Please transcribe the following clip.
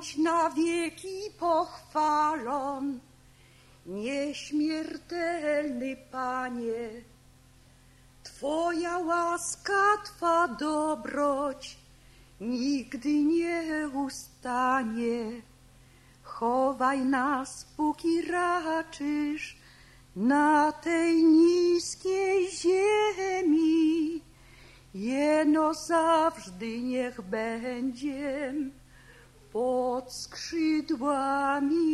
bądź na wieki pochwalon, nieśmiertelny Panie. Twoja łaska, Twa dobroć nigdy nie ustanie. Chowaj nas, póki raczysz, na tej niskiej ziemi. Jeno zawsze niech będziem skrzydłami.